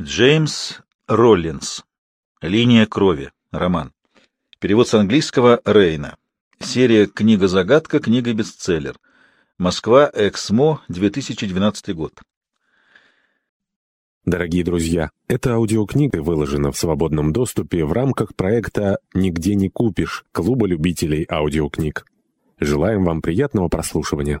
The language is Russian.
Джеймс Роллинс. Линия крови. Роман. Перевод с английского Рейна. Серия «Книга-загадка», книга-бестселлер. Москва, Эксмо, 2012 год. Дорогие друзья, эта аудиокнига выложена в свободном доступе в рамках проекта «Нигде не купишь» Клуба любителей аудиокниг. Желаем вам приятного прослушивания.